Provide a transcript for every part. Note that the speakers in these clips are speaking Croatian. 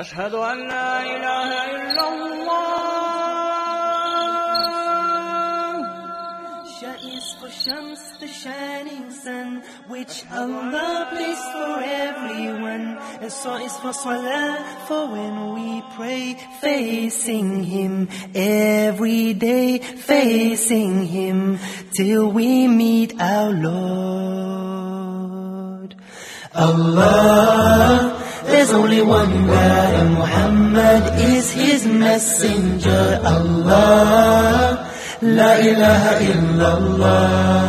أشهد أن لا إله إلا الله Sha is for Shams, the shining sun, which Allah placed for everyone. And so is for Salah, for when we pray, facing Him every day, facing Him till we meet our Lord. Allah, there's only one God, and Muhammad is His messenger. Allah. La ilaha illallah.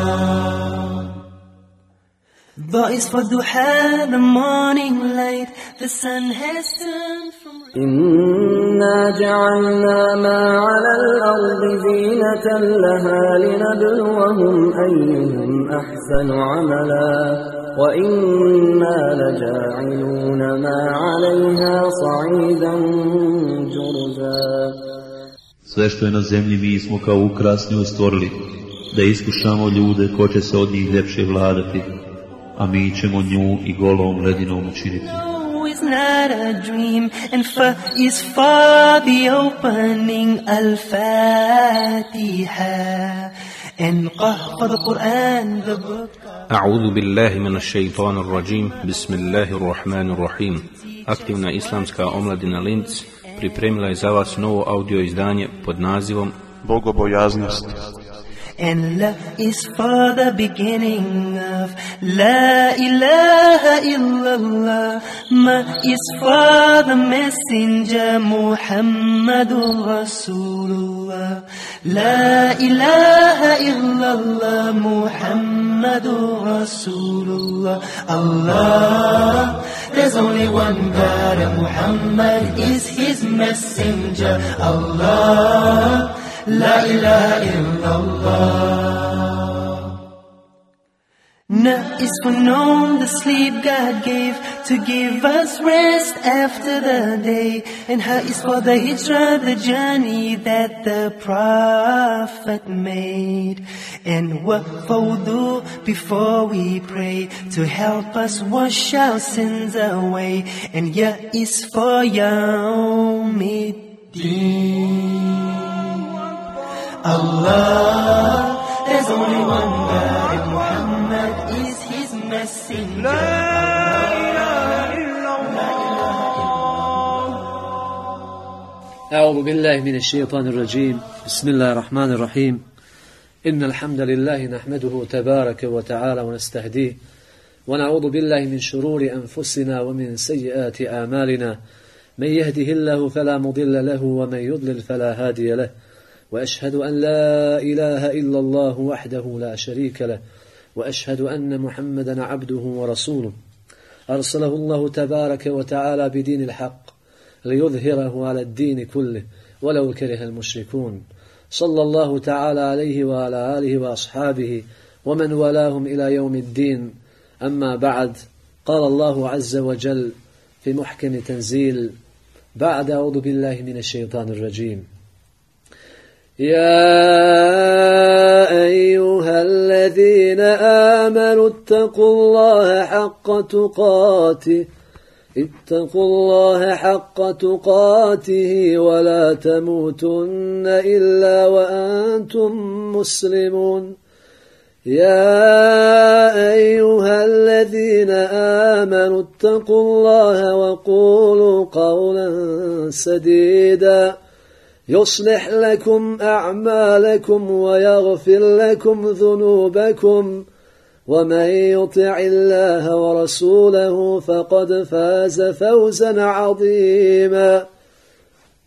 Is for duha, the morning light. The sun has turned from إنا جعلنا ما على الأرض زينة لها لنبلوهم أيهم أحسن عملا وإنا لجاعلون ما عليها صعيدا جرزا Sve što je na zemlji mi smo kao ukrasnju stvorili, da iskušamo ljude ko će se od njih ljepše vladati, a mi ćemo nju i golom ledinom učiniti. No, it's not a dream, and fa is for the opening Al-Fatiha. And Qah for the Quran, the book. أعوذ بالله من الشيطان الرجيم بسم الله الرحمن الرحيم Aktivna islamska omladina Linz pripremila je za vas novo audio izdanje pod nazivom Bogobojaznost. And love is for the beginning of La ilaha illallah. Ma is for the messenger Muhammadur Rasulullah. La ilaha illallah Muhammadur Rasulullah. Allah, there's only one God and Muhammad is his messenger. Allah. La ilaha illallah. Na is for known the sleep God gave to give us rest after the day. And Ha is for the hijrah, the journey that the Prophet made. And Wa for wudu before we pray to help us wash our sins away. And Ya is for Yawmiddin. Allah, there's only one God, and Muhammad is His messenger. أعوذ بالله من الشيطان الرجيم. بسم الله الرحمن الرحيم. إن الحمد لله نحمده تبارك وتعالى ونستهديه ونعوذ بالله من شرور أنفسنا ومن سيئات أعمالنا. من يهده الله فلا مضل له ومن يضلل فلا هادي له. وأشهد أن لا إله إلا الله وحده لا شريك له وأشهد أن محمدا عبده ورسوله. أرسله الله تبارك وتعالى بدين الحق ليظهره على الدين كله ولو كره المشركون. صلى الله تعالى عليه وعلى آله وأصحابه ومن والاهم إلى يوم الدين. أما بعد قال الله عز وجل في محكم تنزيل بعد أعوذ بالله من الشيطان الرجيم. يا أيها الذين آمنوا اتقوا الله حق تقاته اتقوا الله حق تقاته ولا تموتن إلا وأنتم مسلمون. يا أيها الذين آمنوا اتقوا الله وقولوا قولا سديدا. يصلح لكم أعمالكم ويغفر لكم ذنوبكم ومن يطع الله ورسوله فقد فاز فوزا عظيما.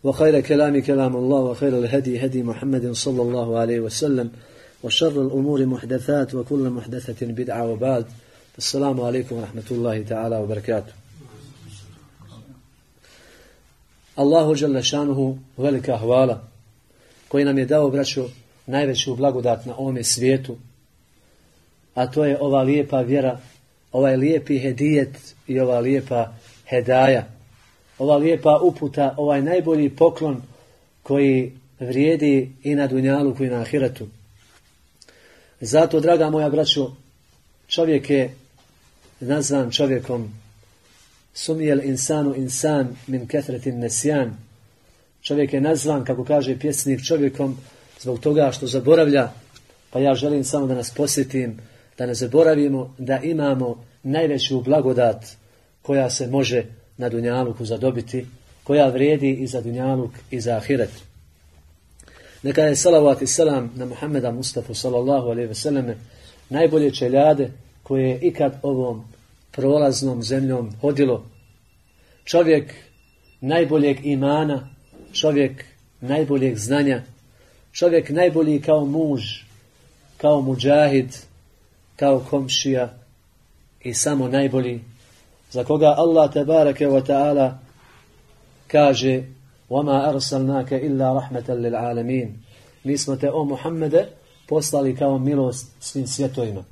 وخير كلام كلام الله وخير الهدي هدي محمد صلى الله عليه وسلم وشر الأمور محدثات وكل محدثة بدعة وبعد. السلام عليكم ورحمة الله تعالى وبركاته. Allahu žele šanuhu velika hvala koji nam je dao, braćo, najveću blagodat na ovome svijetu, a to je ova lijepa vjera, ovaj lijepi hedijet i ova lijepa hedaja, ova lijepa uputa, ovaj najbolji poklon koji vrijedi i na dunjalu koji na ahiretu. Zato, draga moja braćo, čovjek je nazvan čovjekom Sumijel insanu insan min kethretin nesjan. Čovjek je nazvan, kako kaže pjesnik, čovjekom zbog toga što zaboravlja. Pa ja želim samo da nas posjetim, da ne zaboravimo da imamo najveću blagodat koja se može na Dunjaluku zadobiti, koja vrijedi i za Dunjaluk i za Ahiret. Neka je salavat i salam na Muhammeda Mustafa sallallahu alaihi veseleme najbolje čeljade koje je ikad ovom prolaznom zemljom hodilo. Čovjek najboljeg imana, čovjek najboljeg znanja, čovjek najbolji kao muž, kao muđahid, kao komšija i samo najbolji, za koga Allah tabarake wa ta'ala kaže وَمَا أَرْسَلْنَاكَ إِلَّا رَحْمَةً لِلْعَالَمِينَ Mi smo te, o Muhammede, poslali kao milost svim svjetovima.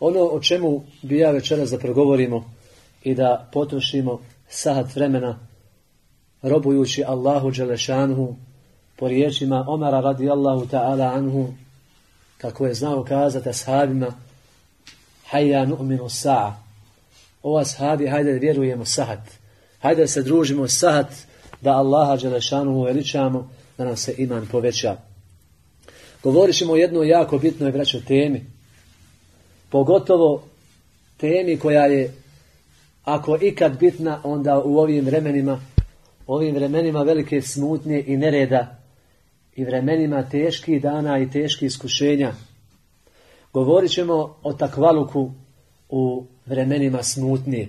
Ono o čemu bi ja večeras da progovorimo i da potrošimo sahat vremena robujući Allahu Đelešanhu po riječima Omara radijallahu ta'ala anhu kako je znao kazati ashabima hajja nu'minu sa'a o ashabi hajde vjerujemo sahat. Hajde se družimo sahat da Allaha Đelešanhu veličamo da nam se iman poveća. Govorit ćemo o jednoj jako bitnoj braćo temi pogotovo temi koja je ako ikad bitna onda u ovim vremenima ovim vremenima velike smutnje i nereda i vremenima teških dana i teških iskušenja. Govorit ćemo o takvaluku u vremenima smutnje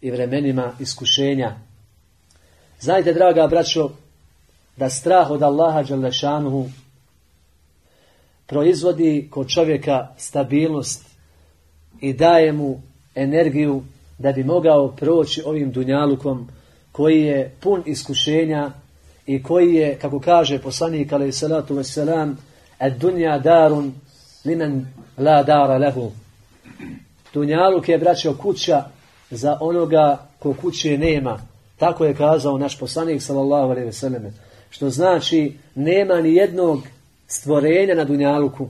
i vremenima iskušenja. Znajte, draga braćo, da strah od Allaha Đalešanuhu proizvodi kod čovjeka stabilnost i daje mu energiju da bi mogao proći ovim dunjalukom koji je pun iskušenja i koji je, kako kaže poslanik alaih salatu wasalam, ad dunja darun limen la dara lehu. Dunjaluk je, braćo, kuća za onoga ko kuće nema. Tako je kazao naš poslanik sallallahu alaihi wasallam. Što znači, nema ni jednog stvorenja na Dunjaluku,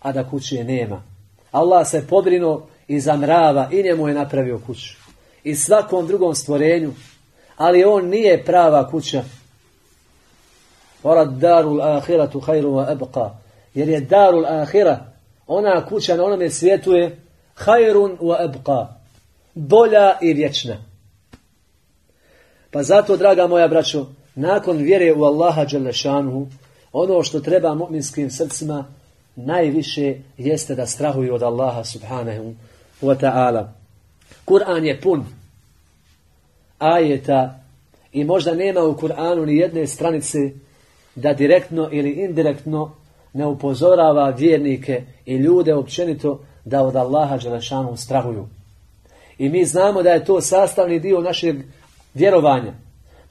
a da kuće nema. Allah se pobrinuo i zamrava i njemu je napravio kuću. I svakom drugom stvorenju. Ali on nije prava kuća. Orad darul ahiratu hajru wa ebqa. Jer je darul ahira, ona kuća na onome svijetu je hajrun wa ebqa. Bolja i vječna. Pa zato, draga moja braćo, nakon vjere u Allaha Đelešanhu, ono što treba mu'minskim srcima najviše jeste da strahuju od Allaha subhanahu wa ta'ala. Kur'an je pun ajeta i možda nema u Kur'anu ni jedne stranice da direktno ili indirektno ne upozorava vjernike i ljude općenito da od Allaha Đelešanu strahuju. I mi znamo da je to sastavni dio našeg vjerovanja.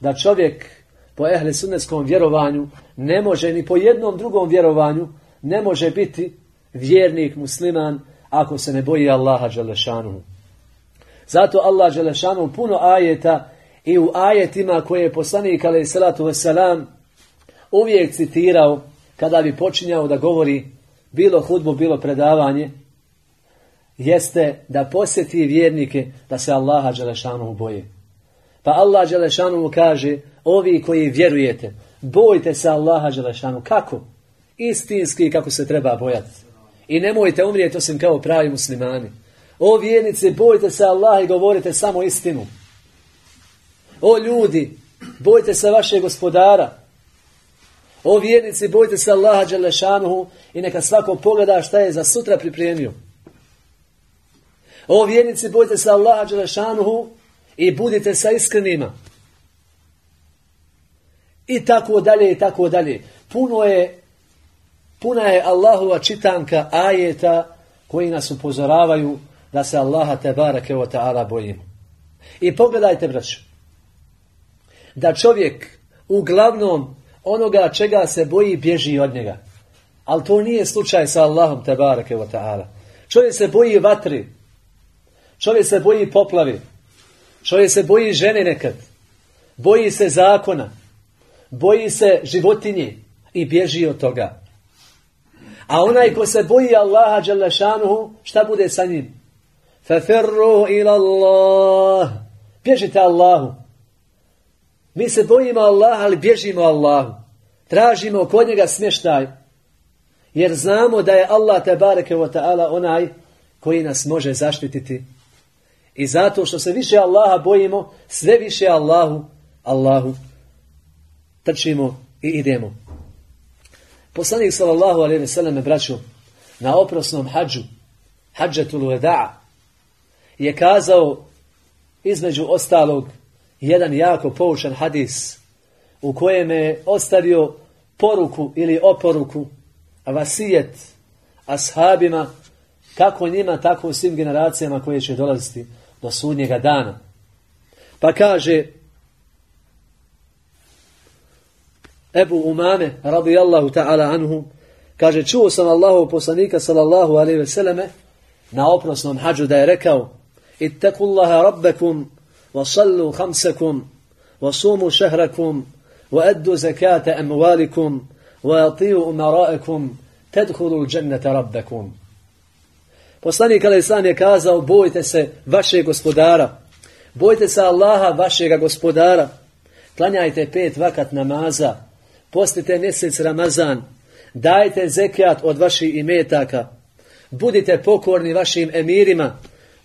Da čovjek po ehle sunnetskom vjerovanju ne može ni po jednom drugom vjerovanju ne može biti vjernik musliman ako se ne boji Allaha Đelešanu. Zato Allah Đelešanu puno ajeta i u ajetima koje je poslanik alaih salatu wasalam uvijek citirao kada bi počinjao da govori bilo hudbu, bilo predavanje, jeste da posjeti vjernike da se Allaha Đelešanu boje. Pa Allah Đelešanu kaže, ovi koji vjerujete, bojte se Allaha Đelešanu. Kako? Istinski kako se treba bojati. I nemojte umrijeti osim kao pravi muslimani. O vjernici, bojte se Allaha i govorite samo istinu. O ljudi, bojte se vašeg gospodara. O vjernici, bojte se Allaha Đalešanuhu i neka svako pogleda šta je za sutra pripremio. O vjernici, bojte se Allaha Đalešanuhu i budite sa iskrenima. I tako dalje, i tako dalje. Puno je, puna je Allahova čitanka ajeta koji nas upozoravaju da se Allaha te barake o ta'ala bojimo. I pogledajte, braću, da čovjek uglavnom onoga čega se boji bježi od njega. Ali to nije slučaj sa Allahom te barake wa ta'ala. Čovjek se boji vatri. Čovjek se boji poplavi. Čovjek se boji žene nekad. Boji se zakona. Boji se životinje i bježi od toga. A onaj ko se boji Allaha Đalešanuhu, šta bude sa njim? Faferru ila Allah. Bježite Allahu. Mi se bojimo Allaha, ali bježimo Allahu. Tražimo kod njega smještaj. Jer znamo da je Allah te bareke wa ta'ala onaj koji nas može zaštititi. I zato što se više Allaha bojimo, sve više Allahu, Allahu trčimo i idemo. Poslanik sallallahu alejhi ve selleme braćo na oprosnom hadžu, hadžetul wada' je kazao između ostalog jedan jako poučan hadis u kojem je ostavio poruku ili oporuku vasijet ashabima kako njima, tako u svim generacijama koje će dolaziti do sudnjega dana. Pa kaže Ebu Umame, radijallahu ta'ala anhu, kaže, čuo sam Allahu poslanika, sallallahu alaihi ve selleme, na oprosnom hađu da je rekao, ittakullaha rabbekum, wa sallu khamsakum, wa sumu šehrakum, zakata amwalikum, wa atiju umaraikum, tedhulu džennete rabbekum. Poslanik alaih islam je kazao, bojte se vašeg gospodara, bojte se Allaha vašega gospodara, klanjajte pet vakat namaza, postite mjesec Ramazan, dajte zekijat od vaših imetaka, budite pokorni vašim emirima,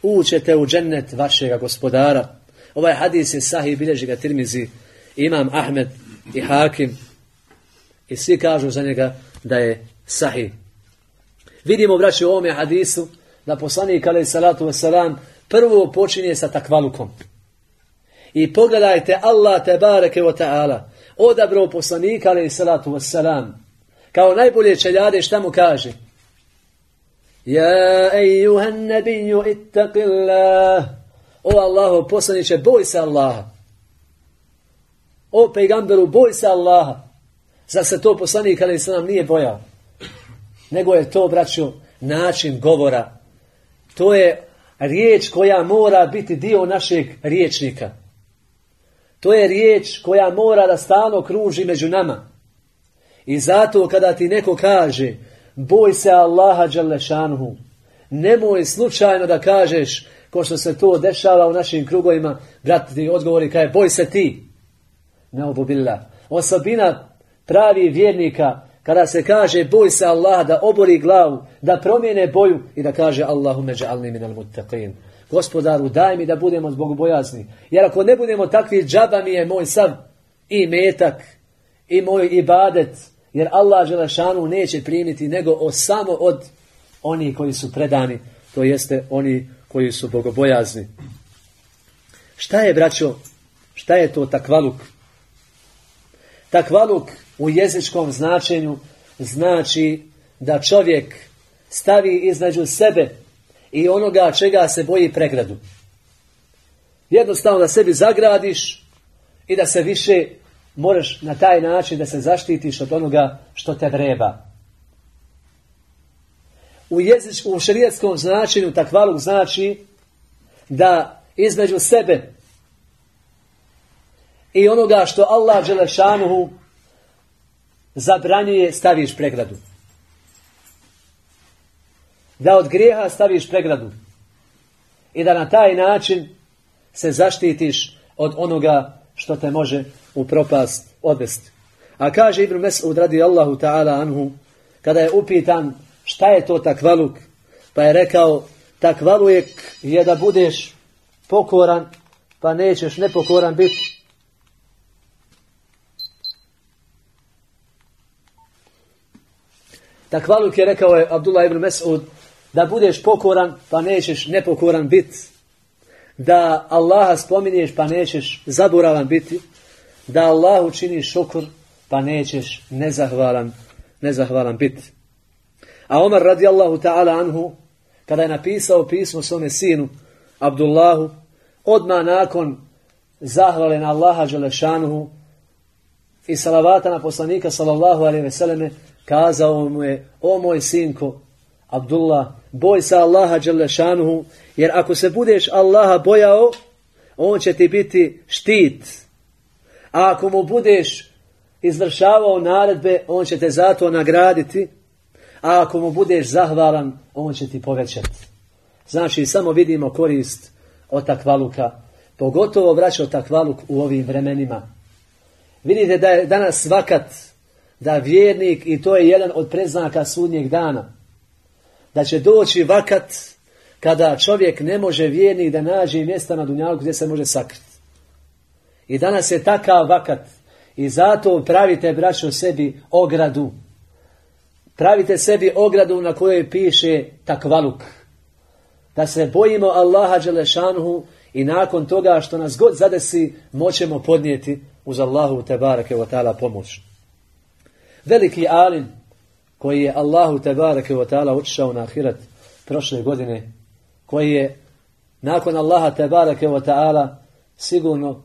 uđete u džennet vašega gospodara. Ovaj hadis je sahih, bilježi ga Tirmizi, Imam Ahmed i Hakim. I svi kažu za njega da je sahih. Vidimo, braći, u ovome hadisu, da poslanik, alaih salatu wasalam, prvo počinje sa takvalukom. I pogledajte Allah te bareke wa ta'ala, odabrao poslanika, alaih salatu wasalam, kao najbolje čeljade šta mu kaže? Ja ejuhan nebiju ittaqillah. O Allaho poslaniće, boj se Allaha. O pejgamberu, boj se Allaha. Zar se to poslanik, ali se nije bojao? Nego je to, braćo, način govora. To je riječ koja mora biti dio našeg riječnika. To je riječ koja mora da stalno kruži među nama. I zato kada ti neko kaže boj se Allaha Đalešanhu, nemoj slučajno da kažeš ko što se to dešava u našim krugovima, brat ti odgovori kaj boj se ti. Neobubila. Osobina pravi vjernika kada se kaže boj se Allaha da obori glavu, da promijene boju i da kaže Allahu međalni minal muttaqin. Gospodaru, daj mi da budemo zbog bojazni. Jer ako ne budemo takvi, džaba mi je moj sav i metak, i moj ibadet, jer Allah Želešanu neće primiti nego o samo od onih koji su predani, to jeste oni koji su bogobojazni. Šta je, braćo, šta je to takvaluk? Takvaluk u jezičkom značenju znači da čovjek stavi između sebe i onoga čega se boji pregradu. Jednostavno da sebi zagradiš i da se više moraš na taj način da se zaštitiš od onoga što te vreba. U, jezič, u šarijetskom značenju takvaluk znači da između sebe i onoga što Allah Đelešanuhu zabranjuje staviš pregradu. Da od grijeha staviš pregradu. I da na taj način se zaštitiš od onoga što te može u propast odvesti. A kaže Ibn Mes'ud radi Allahu ta'ala anhu, kada je upitan šta je to takvaluk, pa je rekao takvaluk je da budeš pokoran, pa nećeš nepokoran biti. Takvaluk je rekao je Abdullah ibn Mes'ud da budeš pokoran, pa nećeš nepokoran biti. Da Allaha spominješ, pa nećeš zaboravan biti da Allah učini šukur, pa nećeš nezahvalan, nezahvalan biti. A Omar radijallahu ta'ala anhu, kada je napisao pismo svome sinu, Abdullahu, odmah nakon zahvale na Allaha Đelešanuhu i salavata na poslanika sallallahu alaihi veseleme, kazao mu je, o moj sinko, Abdullah, boj se Allaha Đelešanuhu, jer ako se budeš Allaha bojao, on će ti biti štit, a ako mu budeš izvršavao naredbe, on će te zato nagraditi. A ako mu budeš zahvalan, on će ti povećati. Znači, samo vidimo korist od takvaluka. Pogotovo vraćao takvaluk u ovim vremenima. Vidite da je danas vakat da vjernik, i to je jedan od preznaka sudnjeg dana, da će doći vakat kada čovjek ne može vjernik da nađe mjesta na dunjalku gdje se može sakriti. I danas je takav vakat. I zato pravite, braćo, sebi ogradu. Pravite sebi ogradu na kojoj piše takvaluk. Da se bojimo Allaha Đelešanuhu i nakon toga što nas god zadesi moćemo podnijeti uz Allahu te barake wa ta'ala pomoć. Veliki alim koji je Allahu te barake wa ta'ala otišao na ahiret prošle godine, koji je nakon Allaha te barake wa ta'ala sigurno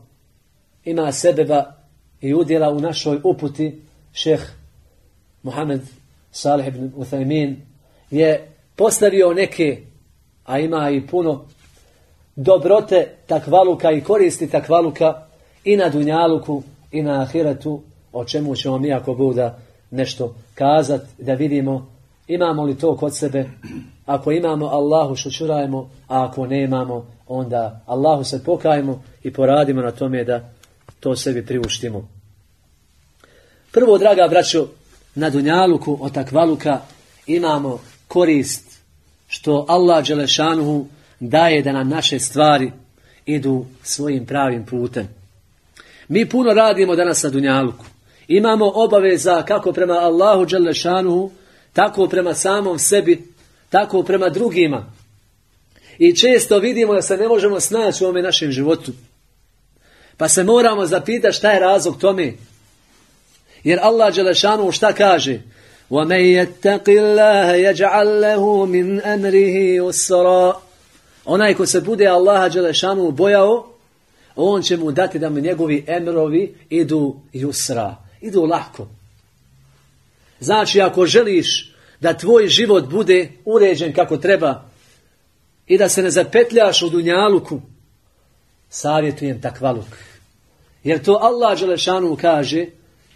ima sebeba i udjela u našoj uputi šeh Muhammed Salih ibn Uthaymin je postavio neke, a ima i puno dobrote takvaluka i koristi takvaluka i na Dunjaluku i na Ahiretu, o čemu ćemo mi ako Buda nešto kazati, da vidimo imamo li to kod sebe. Ako imamo Allahu šučurajmo, a ako nemamo, onda Allahu se pokajemo i poradimo na tome da to sebi priuštimo. Prvo, draga braćo, na Dunjaluku od takvaluka imamo korist što Allah Đelešanuhu daje da nam naše stvari idu svojim pravim putem. Mi puno radimo danas na Dunjaluku. Imamo obaveza kako prema Allahu Đelešanuhu, tako prema samom sebi, tako prema drugima. I često vidimo da se ne možemo snaći u ovome našem životu. Pa se moramo zapitati šta je razlog tome. Jer Allah Đelešanu šta kaže? وَمَنْ يَتَّقِ اللَّهَ يَجْعَلْ لَهُ مِنْ أَمْرِهِ يُسْرًا Onaj ko se bude Allaha Đelešanu bojao, on će mu dati da mu njegovi emrovi idu jusra, idu lako. Znači, ako želiš da tvoj život bude uređen kako treba i da se ne zapetljaš u dunjaluku, savjetujem takvaluk. Jer to Allah Đelešanu kaže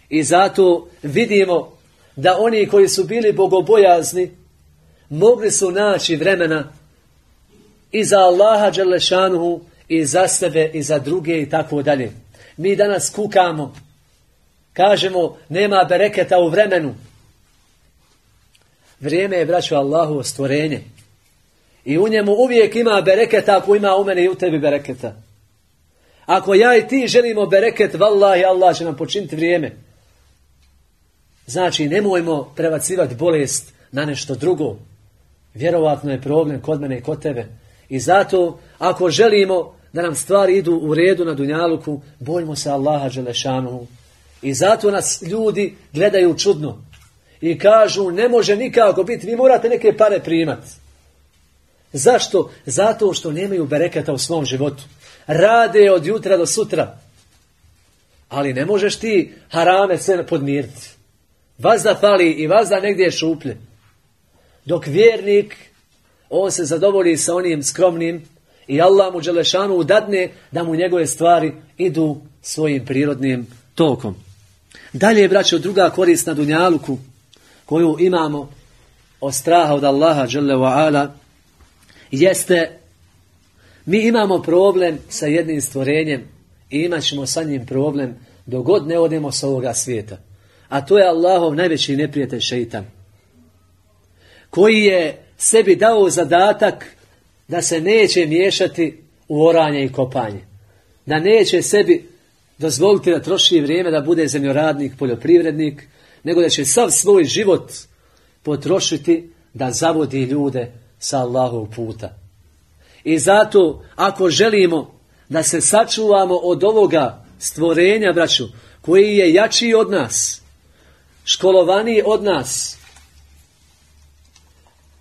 i zato vidimo da oni koji su bili bogobojazni mogli su naći vremena i za Allaha Đelešanu i za sebe i za druge i tako dalje. Mi danas kukamo, kažemo nema bereketa u vremenu. Vrijeme je, braćo Allahu, stvorenje. I u njemu uvijek ima bereketa ako ima u mene i u tebi bereketa. Ako ja i ti želimo bereket, vallahi Allah će nam počiniti vrijeme. Znači, nemojmo prevacivati bolest na nešto drugo. Vjerovatno je problem kod mene i kod tebe. I zato, ako želimo da nam stvari idu u redu na Dunjaluku, bojimo se Allaha Đelešanu. I zato nas ljudi gledaju čudno. I kažu, ne može nikako biti, vi morate neke pare primati. Zašto? Zato što nemaju bereketa u svom životu. Rade od jutra do sutra. Ali ne možeš ti harame sve podmiriti. Vazda fali i vazda negdje je šuplje. Dok vjernik, on se zadovolji sa onim skromnim i Allah mu Đelešanu udadne da mu njegove stvari idu svojim prirodnim tokom. Dalje je, braćo, druga korist na Dunjaluku koju imamo od straha od Allaha Đele jeste mi imamo problem sa jednim stvorenjem i imat ćemo sa njim problem dok god ne odemo sa ovoga svijeta. A to je Allahov najveći neprijatelj šeitan. Koji je sebi dao zadatak da se neće miješati u oranje i kopanje. Da neće sebi dozvoliti da troši vrijeme da bude zemljoradnik, poljoprivrednik, nego da će sav svoj život potrošiti da zavodi ljude sa Allahov puta. I zato, ako želimo da se sačuvamo od ovoga stvorenja, braću, koji je jači od nas, školovaniji od nas,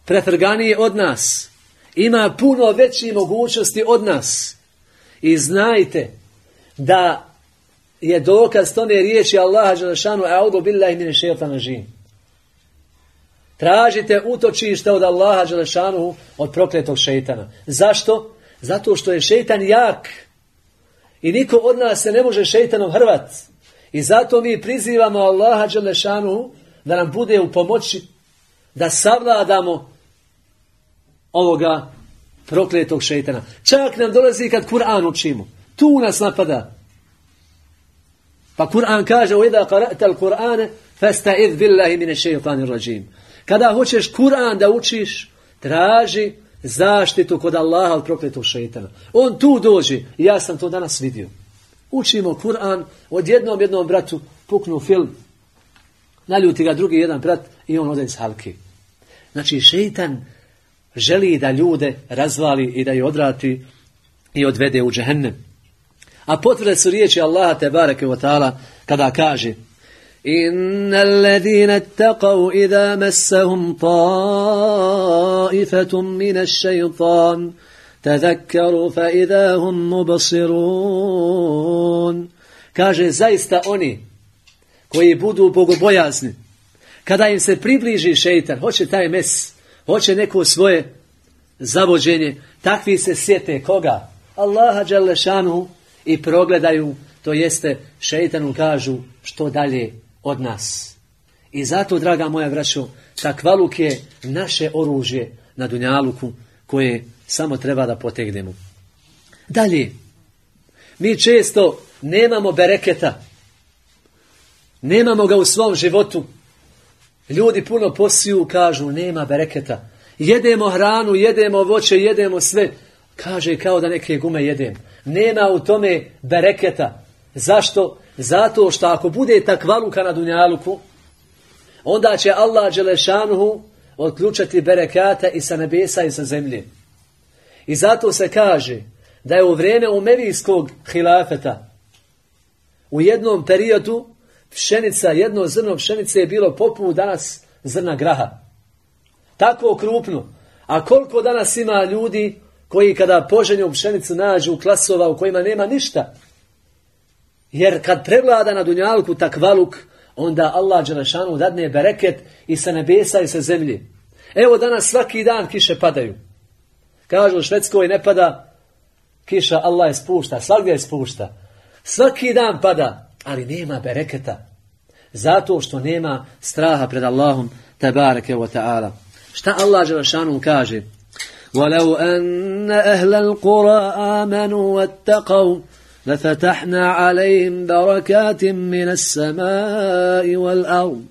pretrganiji od nas, ima puno veće mogućnosti od nas. I znajte da je dokaz tome riječi Allaha Đelešanu A'udhu billahi mine šeitana žin. Tražite utočište od Allaha Đelešanu od prokletog šeitana. Zašto? Zato što je šeitan jak. I niko od nas se ne može šeitanom hrvat. I zato mi prizivamo Allaha Đelešanu da nam bude u pomoći da savladamo ovoga prokletog šeitana. Čak nam dolazi kad Kur'an učimo. Tu nas napada. Pa Kur'an kaže وَإِذَا قَرَأْتَ الْقُرْآنَ فَاسْتَعِذْ بِاللَّهِ مِنَ الشَّيْطَانِ الرَّجِيمِ Kada hoćeš Kur'an da učiš, traži zaštitu kod Allaha od prokletog šeitana. On tu dođe. Ja sam to danas vidio. Učimo Kur'an, od jednom jednom bratu puknu film, naljuti ga drugi jedan brat i on ode iz halke. Znači, šeitan želi da ljude razvali i da je odrati i odvede u džehennem. A potvrde su riječi Allaha te bareke wa ta'ala kada kaže إن الذين اتقوا إذا مسهم طائفة من الشيطان تذكروا فإذا هم مبصرون kaže zaista oni koji budu bogobojazni kada im se približi šeitan hoće taj mes hoće neko svoje zavođenje takvi se sjete koga Allaha Đalešanu i progledaju to jeste šeitanu kažu što dalje od nas. I zato, draga moja braćo, takvaluk je naše oružje na Dunjaluku koje samo treba da potegnemo. Dalje, mi često nemamo bereketa, nemamo ga u svom životu. Ljudi puno posiju, kažu, nema bereketa. Jedemo hranu, jedemo voće, jedemo sve. Kaže, kao da neke gume jedem. Nema u tome bereketa. Zašto? Zato što ako bude takvaluka na Dunjaluku, onda će Allah Đelešanuhu odključati berekata i sa nebesa i sa zemlje. I zato se kaže da je u vrijeme umevijskog hilafeta u jednom periodu pšenica, jedno zrno pšenice je bilo poput danas zrna graha. Tako krupno. A koliko danas ima ljudi koji kada poženju pšenicu nađu klasova u kojima nema ništa, jer kad prevlada na dunjalku takvaluk, onda Allah Đelešanu dadne bereket i sa nebesa i sa zemlji. Evo danas svaki dan kiše padaju. Kažu u Švedskoj ne pada kiša, Allah je spušta, svakdje je spušta. Svaki dan pada, ali nema bereketa. Zato što nema straha pred Allahom, tabareke wa ta'ala. Šta Allah Đelešanu kaže? وَلَوْ أَنَّ أَهْلَ الْقُرَىٰ آمَنُوا وَاتَّقَوْا لفتحنا عليهم بركات من السماء والأرض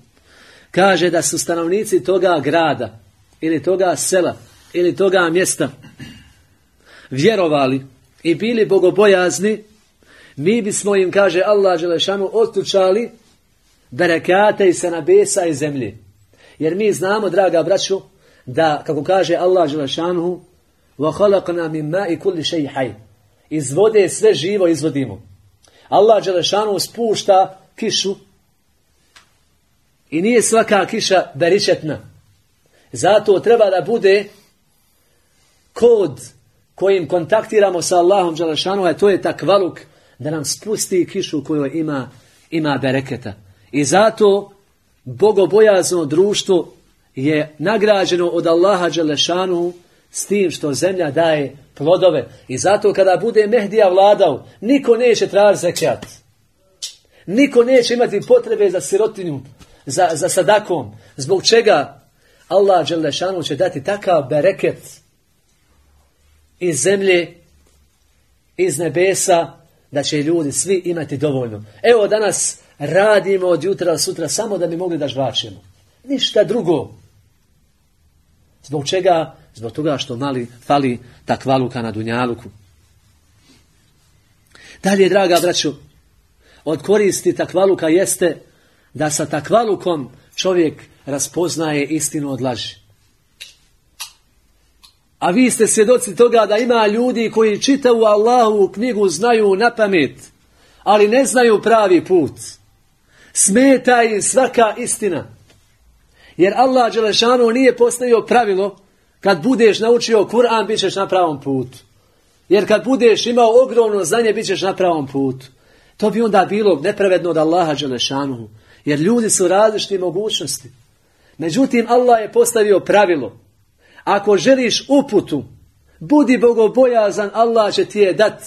kaže da su stanovnici toga grada ili toga sela ili toga mjesta vjerovali i bili bogobojazni mi bismo im, kaže Allah Želešanu, otučali berekate i sa nabesa i zemlje. Jer mi znamo, draga braću, da, kako kaže Allah Želešanu, وَخَلَقْنَا مِنْ مَاءِ كُلِّ شَيْ حَيْ iz vode sve živo izvodimo. Allah Đelešanu spušta kišu i nije svaka kiša beričetna. Zato treba da bude kod kojim kontaktiramo sa Allahom Đelešanu, a to je takvaluk da nam spusti kišu koju ima, ima bereketa. I zato bogobojazno društvo je nagrađeno od Allaha Đelešanu s tim što zemlja daje plodove. I zato kada bude Mehdija vladao, niko neće tražiti zekijat. Niko neće imati potrebe za sirotinju, za, za sadakom. Zbog čega Allah Đelešanu će dati takav bereket iz zemlje, iz nebesa, da će ljudi svi imati dovoljno. Evo danas radimo od jutra do sutra samo da bi mogli da žvačemo. Ništa drugo. Zbog čega Zbog toga što mali fali takvaluka na dunjaluku. Dalje, draga braću, od koristi takvaluka jeste da sa takvalukom čovjek raspoznaje istinu od laži. A vi ste svjedoci toga da ima ljudi koji čitaju Allahu knjigu, znaju na pamet, ali ne znaju pravi put. Smeta im svaka istina. Jer Allah Đelešanu nije postavio pravilo kad budeš naučio Kur'an, bit ćeš na pravom putu. Jer kad budeš imao ogromno znanje, bit ćeš na pravom putu. To bi onda bilo nepravedno od Allaha Đelešanuhu. Jer ljudi su različiti mogućnosti. Međutim, Allah je postavio pravilo. Ako želiš uputu, budi bogobojazan, Allah će ti je dat.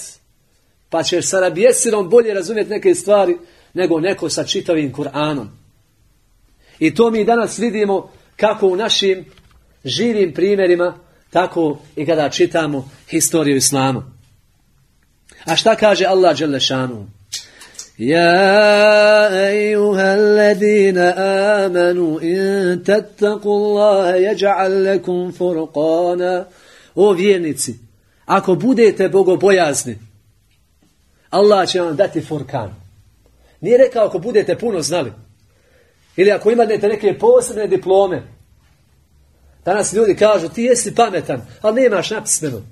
Pa ćeš sa rabjesirom bolje razumjeti neke stvari nego neko sa čitavim Kur'anom. I to mi danas vidimo kako u našim živim primjerima, tako i kada čitamo historiju Islama. A šta kaže Allah Đelešanu? يا أيها الذين آمنوا إن تتقوا الله يجعل لكم فرقانا O vjernici, ako budete bogobojazni, Allah će vam dati furkan. Nije rekao ako budete puno znali. ili ako imate neke posebne diplome. Danas ljudi kažu ti jesi pametan, ali nemaš napismenu.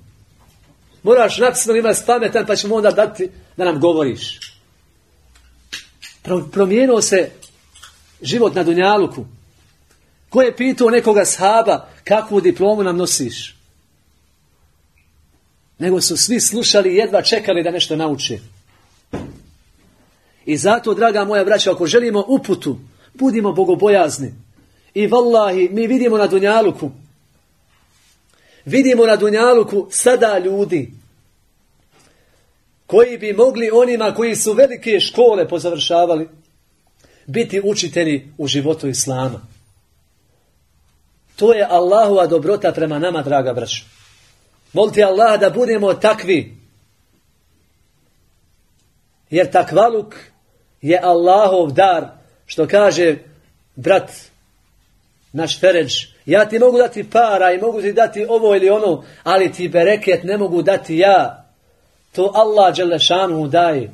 Moraš napismeno imati pametan pa ćemo onda dati da nam govoriš. Promijenuo se život na Dunjaluku. Ko je pitao nekoga sahaba kakvu diplomu nam nosiš? Nego su svi slušali i jedva čekali da nešto nauče. I zato, draga moja braća, ako želimo uputu, budimo bogobojazni. I vallahi, mi vidimo na Dunjaluku, vidimo na Dunjaluku sada ljudi koji bi mogli onima koji su velike škole pozavršavali biti učitelji u životu Islama. To je Allahova dobrota prema nama, draga braća. Molite Allah da budemo takvi. Jer takvaluk je Allahov dar, što kaže brat naš Feređ. Ja ti mogu dati para i mogu ti dati ovo ili ono, ali ti bereket ne mogu dati ja. To Allah Đelešanu daje.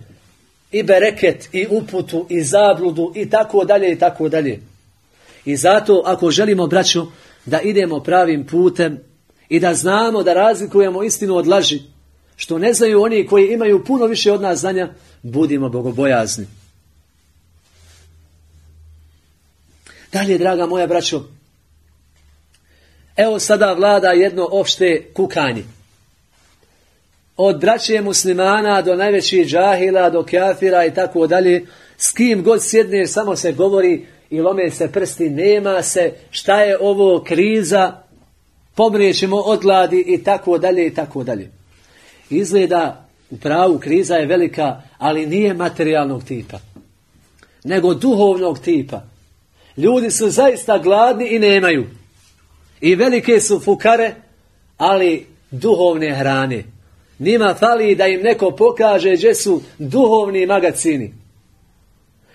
I bereket, i uputu, i zabludu, i tako dalje, i tako dalje. I zato, ako želimo, braću, da idemo pravim putem i da znamo da razlikujemo istinu od laži, što ne znaju oni koji imaju puno više od nas znanja, budimo bogobojazni. Dalje, draga moja braćo, evo sada vlada jedno opšte kukanje. Od braće muslimana do najvećih džahila, do kafira i tako dalje, s kim god sjedne, samo se govori i lome se prsti, nema se, šta je ovo kriza, pomrijećemo od gladi i tako dalje i tako dalje. Izgleda, u pravu, kriza je velika, ali nije materijalnog tipa, nego duhovnog tipa. Ljudi su zaista gladni i nemaju. I velike su fukare, ali duhovne hrane. Nima fali da im neko pokaže gdje su duhovni magacini.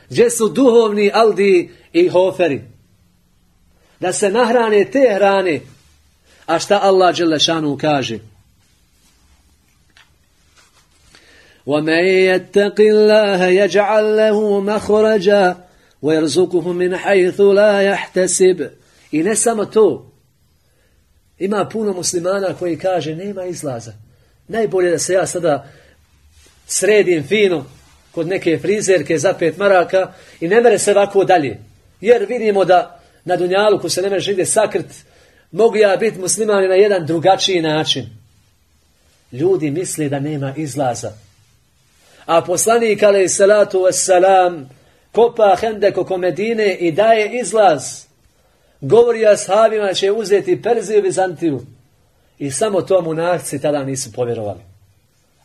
Gdje su duhovni Aldi i Hoferi. Da se nahrane te hrane. A šta Allah Đelešanu kaže? وَمَنْ يَتَّقِ اللَّهَ يَجْعَلْ لَهُ مَخْرَجًا وَيَرْزُقُهُ مِنْ حَيْثُ لَا يَحْتَسِبْ I ne samo to. Ima puno muslimana koji kaže nema izlaza. Najbolje da se ja sada sredim fino kod neke frizerke za pet maraka i ne mere se ovako dalje. Jer vidimo da na Dunjalu ko se ne mere živje sakrt, mogu ja biti muslimani na jedan drugačiji način. Ljudi misle da nema izlaza. A poslanik alaih salatu wassalam kopa hendek oko Medine i daje izlaz. Govori ashabima će uzeti Perziju i Bizantiju. I samo to monarci tada nisu povjerovali.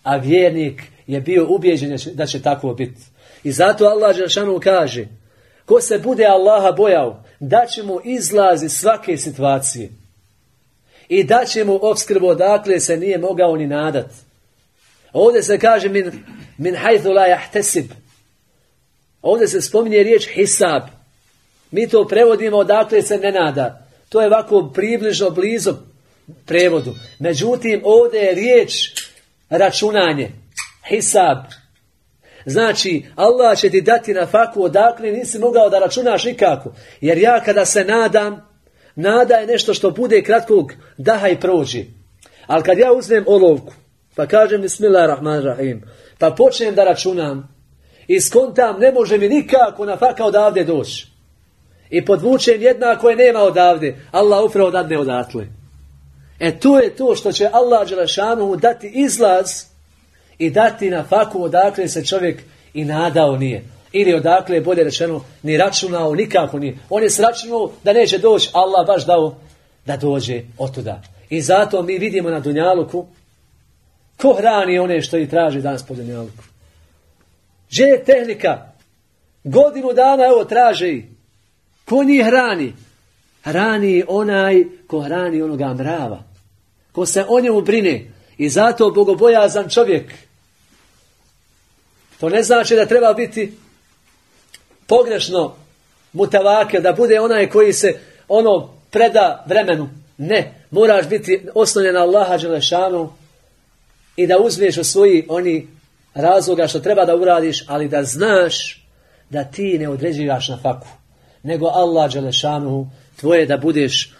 A vjernik je bio ubijeđen da će tako biti. I zato Allah Đelšanu kaže, ko se bude Allaha bojao, da će mu izlazi svake situacije. I da će mu obskrbu odakle se nije mogao ni nadat. Ovdje se kaže min, min hajthu la jahtesib. Ovdje se spominje riječ hisab. Mi to prevodimo odakle se ne nada. To je ovako približno blizu prevodu. Međutim, ovdje je riječ računanje. Hisab. Znači, Allah će ti dati na faku odakle nisi mogao da računaš nikako. Jer ja kada se nadam, nada je nešto što bude kratkog daha i prođe. Ali kad ja uzmem olovku, pa kažem Bismillahirrahmanirrahim, pa počnem da računam, i skontam, ne može mi nikako na faka odavde doći. I podvučem jednako je nema odavde. Allah upravo dadne odatle. E to je to što će Allah Đelešanu dati izlaz i dati na faku odakle se čovjek i nadao nije. Ili odakle je bolje rečeno ni računao, nikako nije. On je sračunao da neće doći, Allah baš dao da dođe otuda. I zato mi vidimo na Dunjaluku ko hrani one što i traži danas po Dunjaluku. Je tehnika? Godinu dana evo traže Ko njih hrani? Hrani onaj ko hrani onoga mrava. Ko se o njemu brine. I zato bogobojazan čovjek To ne znači da treba biti pogrešno mutavake, da bude onaj koji se ono preda vremenu. Ne, moraš biti oslonjen na Allaha Đelešanu i da uzmiješ u svoji oni razloga što treba da uradiš, ali da znaš da ti ne određivaš na faku, nego Allah Đelešanu tvoje da budeš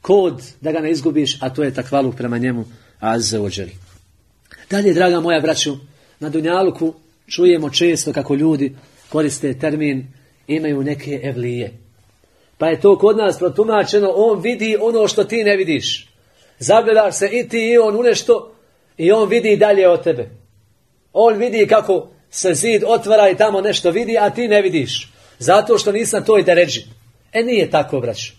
kod da ga ne izgubiš, a to je takvaluk prema njemu, azze ođeli. Dalje, draga moja braću, na Dunjaluku čujemo često kako ljudi koriste termin imaju neke evlije. Pa je to kod nas protumačeno, on vidi ono što ti ne vidiš. Zagledaš se i ti i on u nešto i on vidi dalje od tebe. On vidi kako se zid otvara i tamo nešto vidi, a ti ne vidiš. Zato što nisam toj da ređi. E nije tako, brać.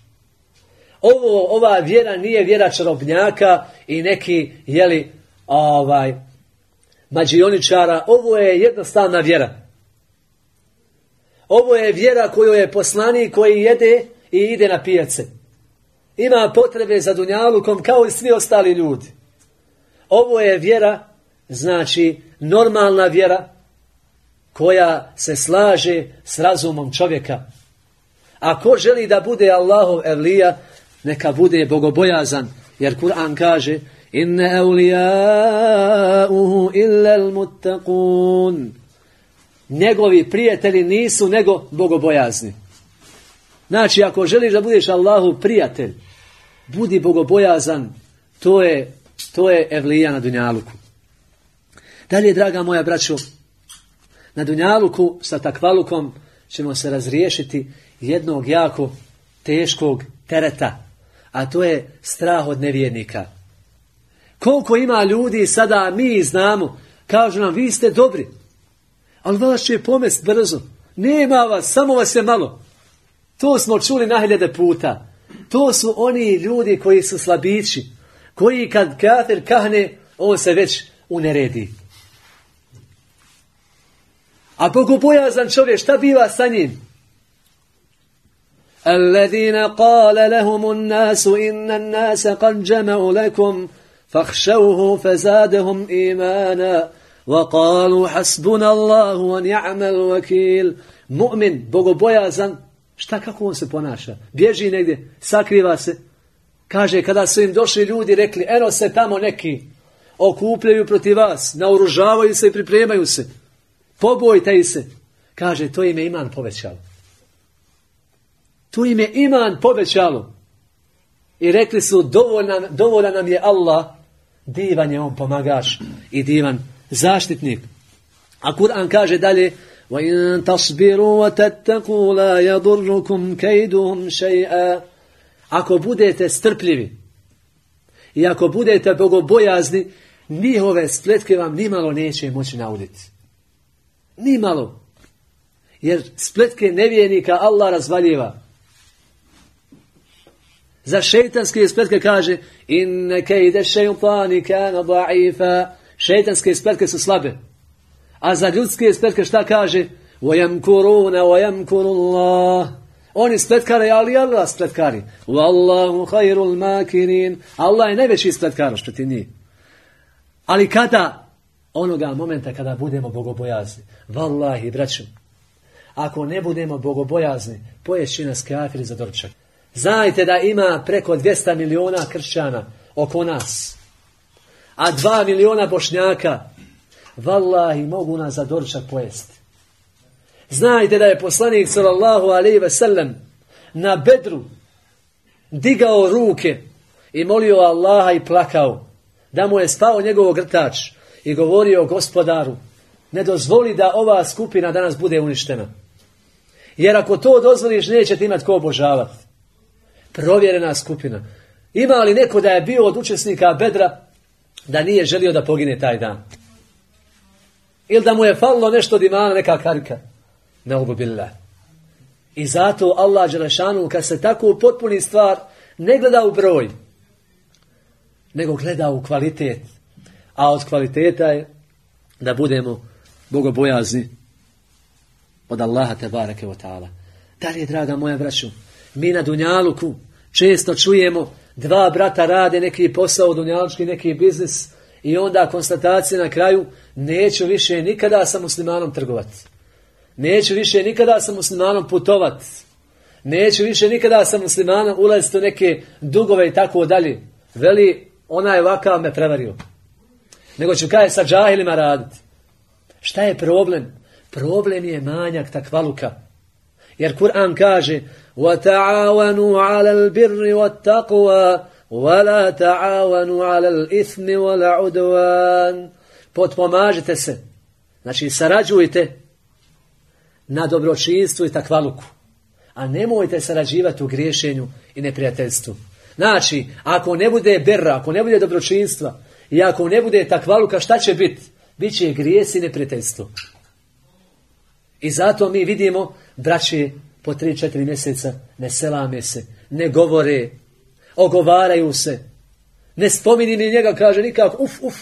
Ovo, ova vjera nije vjera čarobnjaka i neki, jeli, ovaj, mađioničara. Ovo je jednostavna vjera. Ovo je vjera koju je poslanik koji jede i ide na pijace. Ima potrebe za dunjalukom kao i svi ostali ljudi. Ovo je vjera, znači normalna vjera koja se slaže s razumom čovjeka. Ako želi da bude Allahov evlija, neka bude bogobojazan, jer Kur'an kaže Inne eulijauhu illel muttaqun. Njegovi prijatelji nisu nego bogobojazni. Znači, ako želiš da budeš Allahu prijatelj, budi bogobojazan, to je, to je evlija na Dunjaluku. Dalje, draga moja braćo, na Dunjaluku sa takvalukom ćemo se razriješiti jednog jako teškog tereta, a to je strah od nevjernika. Koliko ima ljudi sada mi znamo, kažu nam vi ste dobri, ali vas će pomest brzo. Nema vas, samo vas je malo. To smo čuli na hiljade puta. To su oni ljudi koji su slabići, koji kad kafir kahne, on se već uneredi. A bogobojazan čovjek, šta biva sa njim? الذين قال لهم الناس إن الناس قد جمعوا لكم فاخشوه فزادهم إيمانا وقالوا حسبنا الله ونعم الوكيل مؤمن bogobojazan šta kako on se ponaša bježi negdje sakriva se kaže kada su im došli ljudi rekli eno se tamo neki okupljaju protiv vas naoružavaju se i pripremaju se pobojte se kaže to im je iman povećalo tu im je iman povećalo i rekli su dovoljan, dovoljan nam je Allah divan je on pomagač i divan zaštitnik. A Kur'an kaže dalje وَإِن تَصْبِرُوا وَتَتَّقُوا لَا يَضُرُّكُمْ كَيْدُهُمْ شَيْئًا Ako budete strpljivi i ako budete bogobojazni, njihove spletke vam nimalo neće moći nauditi. Nimalo. Jer spletke nevjernika Allah razvaljiva. Za šeitanske spletke kaže inne kejde šeitani kana da'ifa. Šeitanske spletke su slabe. A za ljudske spletke šta kaže? وَيَمْكُرُونَ وَيَمْكُرُ اللَّهِ Oni spletkare, ali Allah spletkari. وَاللَّهُ خَيْرُ الْمَاكِرِينَ Allah je najveći spletkar što ti nije. Ali kada? Onoga momenta kada budemo bogobojazni. Wallahi, braću. Ako ne budemo bogobojazni, poješći nas kafiri za dorčak. Znajte da ima preko 200 miliona kršćana oko nas. A 2 miliona bošnjaka. Wallahi mogu nas za dorčak pojesti. Znajte da je poslanik sallallahu alaihi ve sellem na bedru digao ruke i molio Allaha i plakao da mu je spao njegov grtač i govorio gospodaru ne dozvoli da ova skupina danas bude uništena. Jer ako to dozvoliš nećete imati ko obožavati provjerena skupina. Ima li neko da je bio od učesnika bedra da nije želio da pogine taj dan? Ili da mu je falilo nešto od imana, neka karika? Ne billah. I zato Allah Đelešanu, kad se tako potpuni stvar, ne gleda u broj, nego gleda u kvalitet. A od kvaliteta je da budemo bogobojazni od Allaha te bareke wa ta'ala. Dalje, draga moja braću, mi na Dunjaluku Često čujemo dva brata rade neki posao dunjalički, neki biznis I onda konstatacija na kraju, neću više nikada sa muslimanom trgovati. Neću više nikada sa muslimanom putovati. Neću više nikada sa muslimanom ulaziti u neke dugove i tako dalje. Veli, onaj ovakav me prevario. Nego ću kaj sa džahilima raditi. Šta je problem? Problem je manjak takvaluka. Jer Kur'an kaže وَتَعَاوَنُوا عَلَى الْبِرِّ وَالتَّقْوَى وَلَا تَعَاوَنُوا عَلَى الْإِثْمِ وَالْعُدْوَانِ Potpomažite se. Znači, sarađujte na dobročinstvu i takvaluku. A nemojte sarađivati u griješenju i neprijateljstvu. Znači, ako ne bude berra, ako ne bude dobročinstva i ako ne bude takvaluka, šta će biti? Biće grijes i neprijateljstvo. I zato mi vidimo, braće, po 3-4 mjeseca ne selame se, ne govore, ogovaraju se. Ne spomini ni njega, kaže nikako, uf, uf,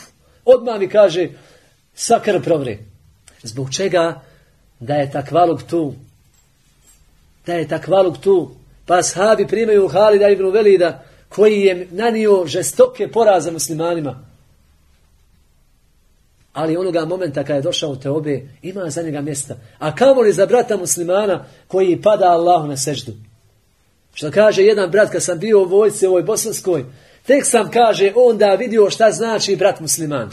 odmah mi kaže, sakr provre. Zbog čega? Da je takvaluk tu. Da je takvaluk tu. Pa sahabi primaju Halida ibn Velida, koji je nanio žestoke poraze muslimanima. Ali onoga momenta kada je došao u Teobe, ima za njega mjesta. A kamo li za brata muslimana koji pada Allahu na seždu? Što kaže jedan brat, kad sam bio u vojci ovoj bosanskoj, tek sam, kaže, onda vidio šta znači brat musliman.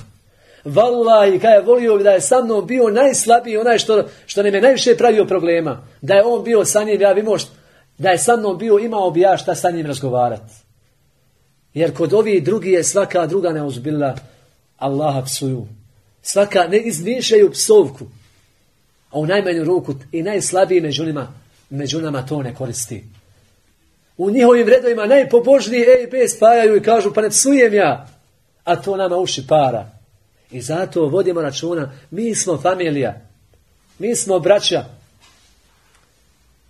Vallah i kada je volio da je sa mnom bio najslabiji, onaj što, što nam je najviše pravio problema. Da je on bio sa njim, ja bi možda, da je sa mnom bio, imao bi ja šta sa njim razgovarati. Jer kod ovih drugi je svaka druga neuzbila Allaha psuju. Svaka ne izmišljaju psovku. A u najmanju ruku i najslabiji među, njima, među nama to ne koristi. U njihovim redovima najpobožniji E i B spajaju i kažu pa ne psujem ja. A to nama uši para. I zato vodimo računa, mi smo familija. Mi smo braća.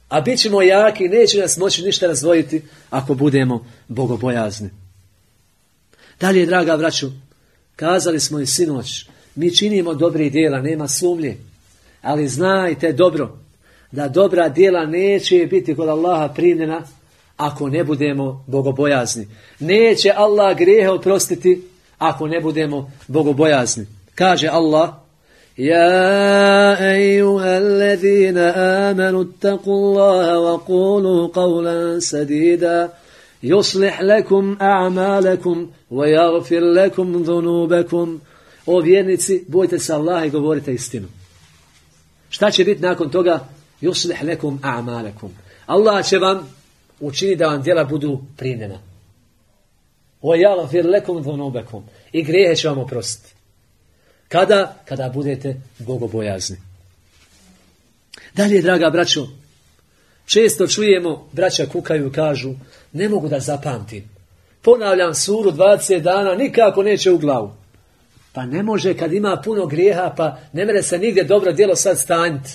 A bit ćemo jaki, neće nas moći ništa razvojiti ako budemo bogobojazni. Dalje, draga braću, kazali smo i sinoć, mi činimo dobri dijela, nema sumlje. Ali znajte dobro, da dobra dijela neće biti kod Allaha primljena ako ne budemo bogobojazni. Neće Allah grijehe oprostiti ako ne budemo bogobojazni. Kaže Allah, Ja ejuha alladhina amanu taku Allaha wa kulu qawlan sadida yuslih lakum a'malakum wa yaghfir lakum dhunubakum o vjernici, bojte se Allaha i govorite istinu. Šta će biti nakon toga? Yuslih lekum a'malakum. Allah će vam učiniti da vam djela budu primljena. O yaghfir lekum dhunubakum. I grijehe će vam oprostiti. Kada? Kada budete bogobojazni. Dalje, draga braćo, često čujemo, braća kukaju i kažu, ne mogu da zapamtim. Ponavljam suru 20 dana, nikako neće u glavu. Pa ne može kad ima puno grijeha, pa ne mere se nigdje dobro djelo sad stanjiti.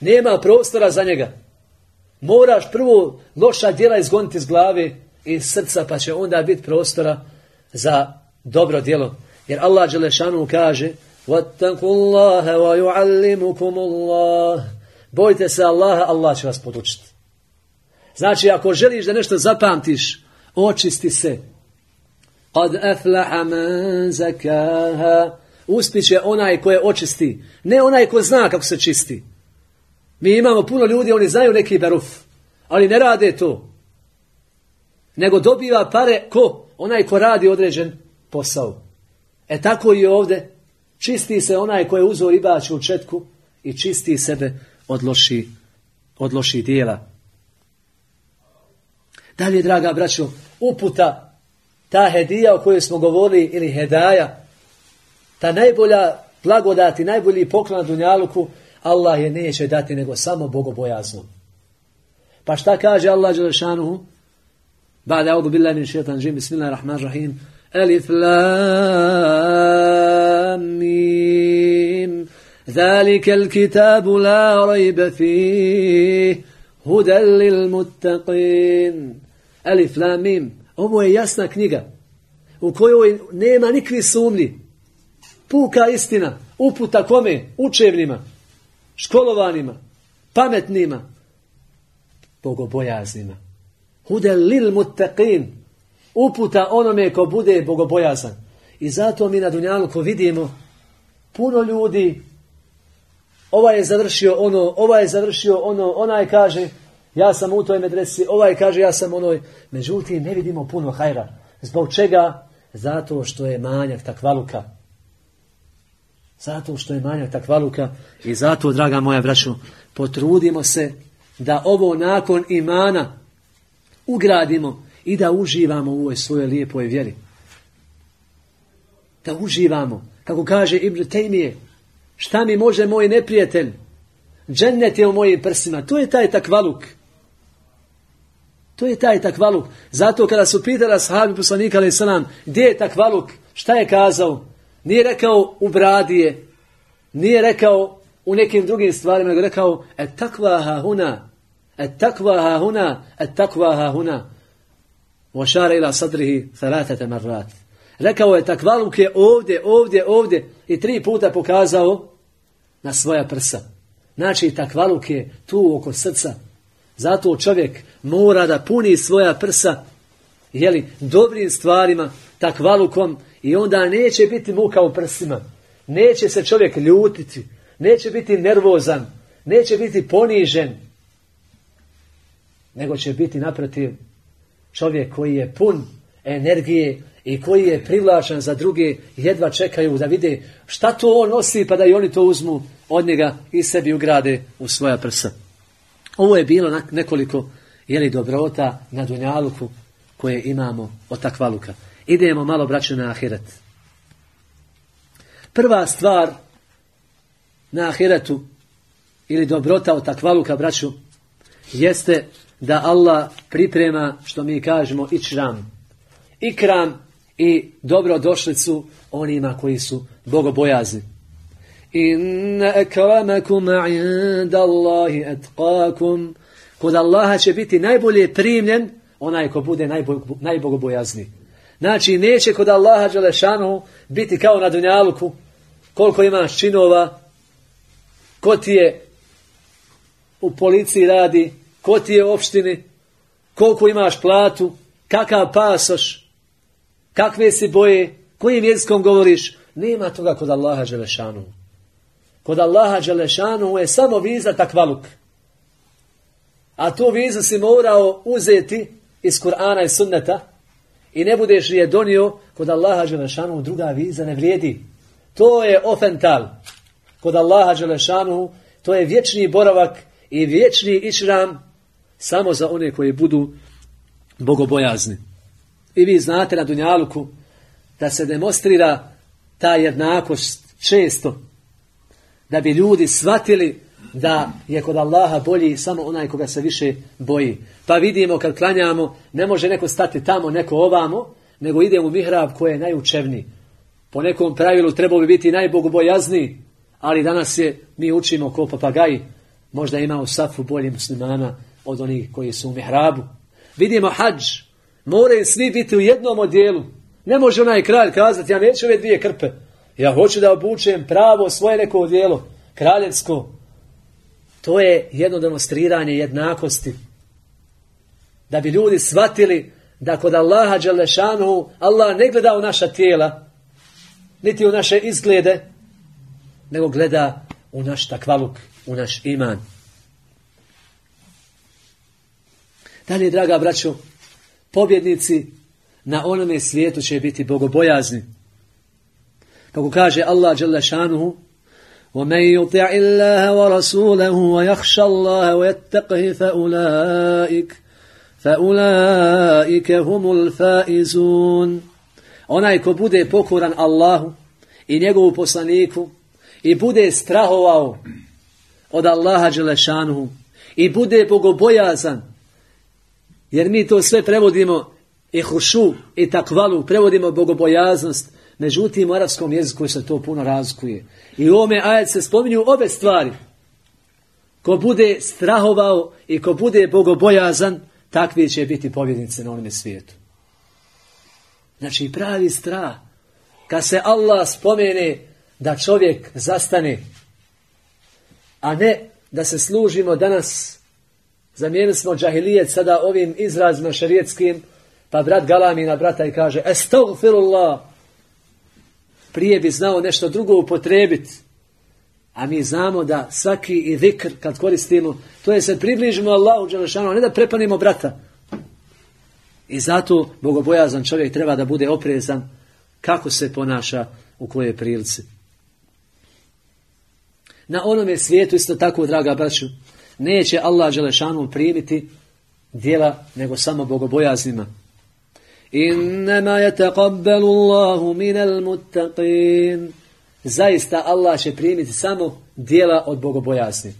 Nema prostora za njega. Moraš prvo loša djela izgoniti iz glave i iz srca, pa će onda biti prostora za dobro djelo. Jer Allah Đelešanu kaže وَاتَّقُوا اللَّهَ وَيُعَلِّمُكُمُ اللَّهِ Bojte se Allaha, Allah će vas podučiti. Znači, ako želiš da nešto zapamtiš, očisti se, Qad aflaha man zakaha. Uspiće onaj koje očisti. Ne onaj ko zna kako se čisti. Mi imamo puno ljudi, oni znaju neki beruf. Ali ne rade to. Nego dobiva pare ko? Onaj ko radi određen posao. E tako i ovdje. Čisti se onaj ko je uzeo ribaču u četku i čisti sebe od loši, od loši dijela. Dalje, draga braćo, uputa ta hedija o kojoj smo govorili ili hedaja, ta najbolja blagodat i najbolji poklon Dunjaluku, Allah je neće dati nego samo bogobojaznom. Pa šta kaže Allah Đelešanuhu? Ba'da audu billahi min šetan žim, bismillahirrahmanirrahim. Elif lam mim. Zalike l-kitabu la rajbe fih. Hudan lil muttaqin. Elif lam mim. Ovo je jasna knjiga u kojoj nema nikvi sumnji. Puka istina, uputa kome? Učevnima, školovanima, pametnima, bogobojaznima. Hude lil muttaqin. Uputa onome ko bude bogobojazan. I zato mi na Dunjaluku vidimo puno ljudi, ovaj je završio ono, ovaj je završio ono, onaj kaže, ja sam u toj medresi, ovaj kaže, ja sam onoj. Međutim, ne vidimo puno hajra. Zbog čega? Zato što je manjak takvaluka. Zato što je manjak takvaluka i zato, draga moja braćo, potrudimo se da ovo nakon imana ugradimo i da uživamo u ovoj svojoj lijepoj vjeri. Da uživamo. Kako kaže Ibn Tejmije, šta mi može moj neprijatelj? Džennet je u mojim prsima. To je taj takvaluk. To je taj takvaluk. Zato kada su pitali sahabi poslanika alaih salam, gdje je takvaluk? Šta je kazao? Nije rekao u bradije, nije rekao u nekim drugim stvarima, nego rekao et takva ha huna, et takva ha huna, et takva ha huna. Vošara ila sadrihi thalathata marrat. Rekao je takvaluk je ovdje, ovdje, ovdje i tri puta pokazao na svoja prsa. Znači takvaluk je tu oko srca. Zato čovjek mora da puni svoja prsa jeli, dobrim stvarima, takvalukom i onda neće biti muka u prsima. Neće se čovjek ljutiti, neće biti nervozan, neće biti ponižen, nego će biti naprotiv čovjek koji je pun energije i koji je privlačan za druge, jedva čekaju da vide šta to on nosi pa da i oni to uzmu od njega i sebi ugrade u svoja prsa. Ovo je bilo nekoliko jeli dobrota na Dunjaluku koje imamo od takvaluka. Idemo malo braću na ahiret. Prva stvar na ahiretu ili dobrota od takvaluka braću jeste da Allah priprema što mi kažemo ičram. Ikram i dobrodošlicu onima koji su bogobojazni. Inna akramakum inda Allahi atqakum. Kod Allaha će biti najbolje primljen onaj ko bude najbogobojazni. Znači, neće kod Allaha Đelešanu biti kao na Dunjaluku, koliko imaš činova, ko ti je u policiji radi, ko ti je u opštini, koliko imaš platu, kakav pasoš, kakve si boje, kojim jezikom govoriš, nema toga kod Allaha Đelešanu. Kod Allaha Đelešanu je samo viza takvaluk. A tu vizu si morao uzeti iz Kur'ana i sunneta i ne budeš li je donio kod Allaha Đelešanu druga viza ne vrijedi. To je ofental. Kod Allaha Đelešanu to je vječni boravak i vječni išram samo za one koji budu bogobojazni. I vi znate na Dunjaluku da se demonstrira ta jednakost često da bi ljudi shvatili da je kod Allaha bolji samo onaj koga se više boji. Pa vidimo kad klanjamo, ne može neko stati tamo, neko ovamo, nego ide u mihrab koji je najučevniji. Po nekom pravilu trebao bi biti najbogobojazniji, ali danas je, mi učimo ko papagaji, možda ima u safu bolji muslimana od onih koji su u mihrabu. Vidimo hađ, moraju svi biti u jednom odjelu. Ne može onaj kralj kazati, ja neću ove dvije krpe. Ja hoću da obučem pravo svoje neko odjelo, kraljevsko. To je jedno demonstriranje jednakosti. Da bi ljudi shvatili da kod Allaha Đalešanu Allah ne gleda u naša tijela, niti u naše izglede, nego gleda u naš takvaluk, u naš iman. Dalje, draga braćo, pobjednici na onome svijetu će biti bogobojazni. Kako kaže Allah dželle šanuhu: ومن يطع الله ورسوله ويخشى الله ويتقه فأولئك فأولئك هم الفائزون onaj ko bude pokoran Allahu i njegovu poslaniku i bude strahovao od Allaha Đelešanuhu i bude bogobojazan jer mi to sve prevodimo i hušu i takvalu prevodimo bogobojaznost Međutim, u arapskom jeziku se to puno razkuje. I u ovome ajet se spominju obe stvari. Ko bude strahovao i ko bude bogobojazan, takvi će biti pobjednice na onome svijetu. Znači, pravi strah. Kad se Allah spomene da čovjek zastane, a ne da se služimo danas, zamijenili smo džahilijet sada ovim izrazima šarijetskim, pa brat galami na brata i kaže, estagfirullah, prije bi znao nešto drugo upotrebiti. A mi znamo da svaki i vikr kad koristimo, to je se približimo Allahu Đelešanu, a ne da prepanimo brata. I zato bogobojazan čovjek treba da bude oprezan kako se ponaša u kojoj prilici. Na onome svijetu isto tako, draga braću, neće Allah Đelešanu primiti djela nego samo bogobojaznima. Innama yataqabbalu Allahu minal muttaqin. Zaista Allah će primiti samo djela od bogobojazni.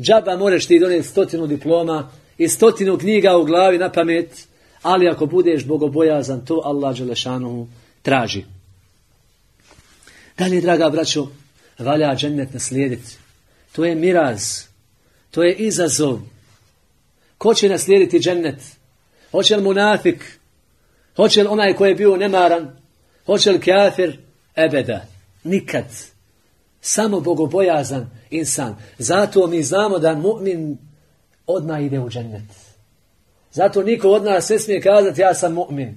Džaba možeš ti donijeti stotinu diploma i stotinu knjiga u glavi na pamet, ali ako budeš bogobojazan, to Allah Đelešanu traži. Dalje, draga braćo, valja džennet naslijediti. To je miraz, to je izazov. Ko će naslijediti džennet? Hoće li munafik? Hoće li onaj koji je bio nemaran? Hoće li kafir? Ebeda. Nikad. Samo bogobojazan insan. Zato mi znamo da mu'min odmah ide u džennet. Zato niko od nas ne smije kazati ja sam mu'min.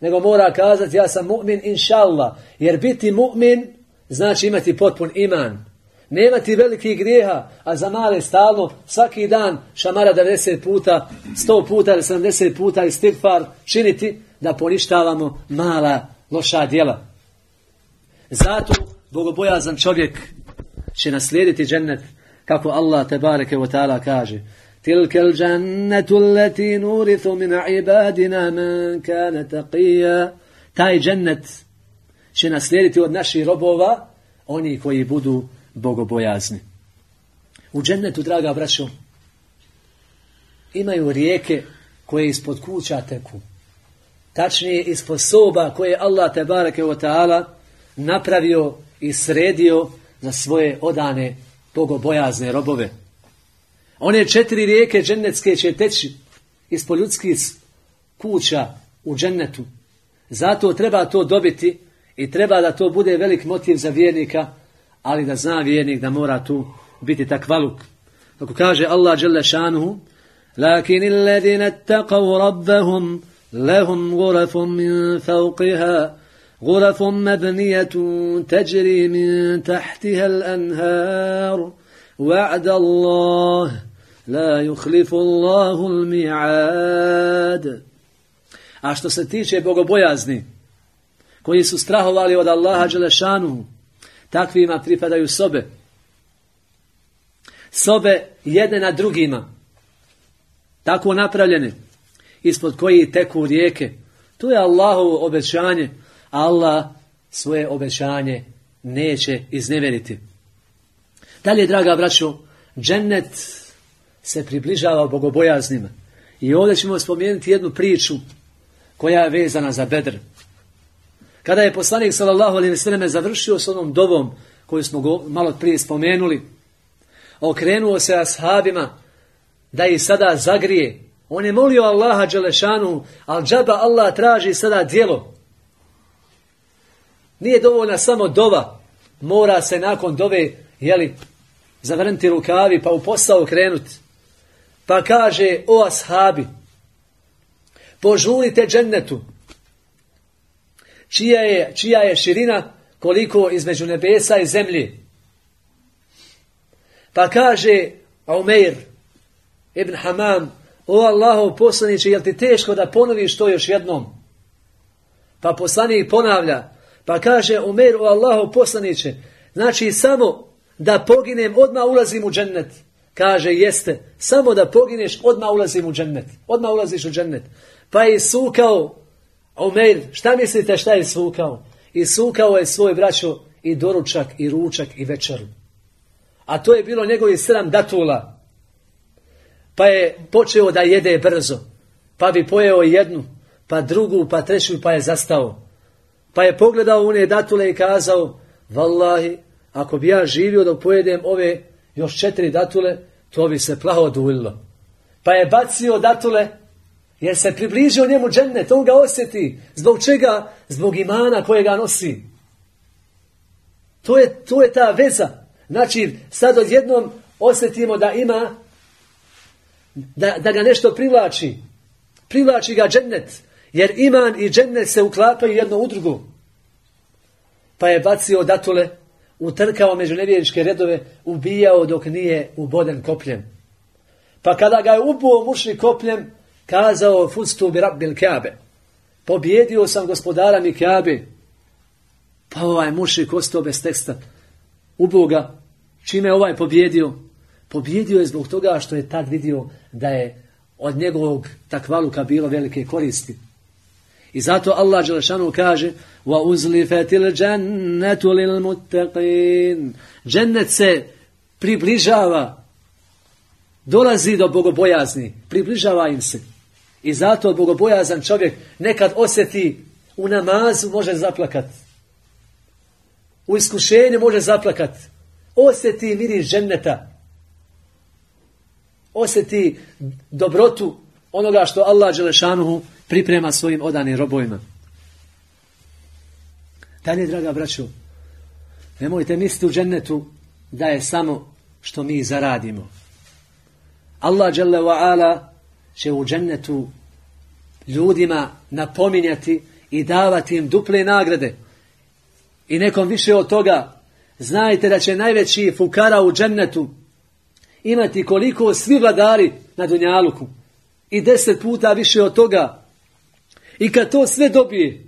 Nego mora kazati ja sam mu'min inša Allah. Jer biti mu'min znači imati potpun iman. Nemati velikih grijeha, a za male stalno svaki dan šamara 90 puta, 100 puta ili 70 puta i činiti da poništavamo mala loša djela. Zato bogobojazan čovjek će naslijediti džennet kako Allah te bareke wa ta'ala kaže Tilka al-jannatu allati nurithu min ibadina man kana taqiyya taj džennet će naslijediti od naših robova oni koji budu bogobojazni. U džennetu, draga braćo, imaju rijeke koje ispod kuća teku. Tačnije ispod soba koje Allah te barake wa ta'ala napravio i sredio za svoje odane bogobojazne robove. One četiri rijeke džennetske će teći ispod ljudskih kuća u džennetu. Zato treba to dobiti i treba da to bude velik motiv za vjernika, ali da zna vjernik da mora tu biti takvaluk. Kako kaže Allah dželle šanuhu, lakin alladine rabbahum lahum ghurafun min fawqiha غرف مبنية تجري من تحتها الأنهار وعد الله لا يخلف الله الميعاد A što se tiče bogobojazni, koji su strahovali od Allaha Đelešanu, takvima pripadaju sobe. Sobe jedne na drugima, tako napravljene, ispod koji teku rijeke. To je Allahovo obećanje, Allah svoje obećanje neće izneveriti. Dalje, draga braćo, džennet se približava bogobojaznima. I ovdje ćemo spomenuti jednu priču koja je vezana za Bedr. Kada je poslanik sallallahu alejhi ve završio s onom dovom koju smo go malo prije spomenuli, okrenuo se ashabima da ih sada zagrije. On je molio Allaha dželešanu, al džaba Allah traži sada djelo. Nije dovoljna samo dova, mora se nakon dove, jeli, zavrnuti rukavi pa u posao krenuti. Pa kaže, o ashabi, požurite džennetu, čija je, čija je širina koliko između nebesa i zemlje. Pa kaže Umeir ibn Hamam, o Allahov poslaniče, jel ti teško da ponoviš to još jednom? Pa poslanik ponavlja, pa kaže Umeir, o Allahov poslaniče, znači samo da poginem, odmah ulazim u džennet. Kaže, jeste, samo da pogineš, odmah ulazim u džennet. Odmah ulaziš u džennet. Pa je sukao Omeir, šta mislite šta je svukao? I sukao je svoj braćo i doručak, i ručak, i večeru. A to je bilo njegovi sedam datula. Pa je počeo da jede brzo. Pa bi pojeo jednu, pa drugu, pa treću, pa je zastao. Pa je pogledao one datule i kazao, Wallahi, ako bi ja živio dok pojedem ove još četiri datule, to bi se plaho duljilo. Pa je bacio datule jer se približio njemu džennet, on ga osjeti. Zbog čega? Zbog imana kojega nosi. To je, to je ta veza. Znači, sad odjednom osjetimo da ima, da, da ga nešto privlači. Privlači ga džennet. Jer iman i džennet se uklapaju jedno u drugu. pa je bacio datule, utrkao među nevjeričke redove, ubijao dok nije uboden kopljem. Pa kada ga je ubuo mušli kopljem, kazao fustu bi rabbil kabe. Pobjedio sam gospodara mi kabe. Pa ovaj mušik ostao bez teksta. Ubuo ga. Čime ovaj pobjedio? Pobjedio je zbog toga što je tad vidio da je od njegovog takvaluka bilo velike koristi. I zato Allah Đelešanu kaže وَأُزْلِفَتِ الْجَنَّةُ لِلْمُتَّقِينَ Džennet se približava, dolazi do bogobojazni, približava im se. I zato bogobojazan čovjek nekad osjeti u namazu može zaplakat. U iskušenju može zaplakat. Osjeti miris dženneta. Osjeti dobrotu onoga što Allah Đelešanuhu priprema svojim odanim robovima. Dalje, draga braćo, nemojte misliti u džennetu da je samo što mi zaradimo. Allah ala će u džennetu ljudima napominjati i davati im duple nagrade. I nekom više od toga, znajte da će najveći fukara u džennetu imati koliko svi vladari na Dunjaluku. I deset puta više od toga. I kad to sve dobije,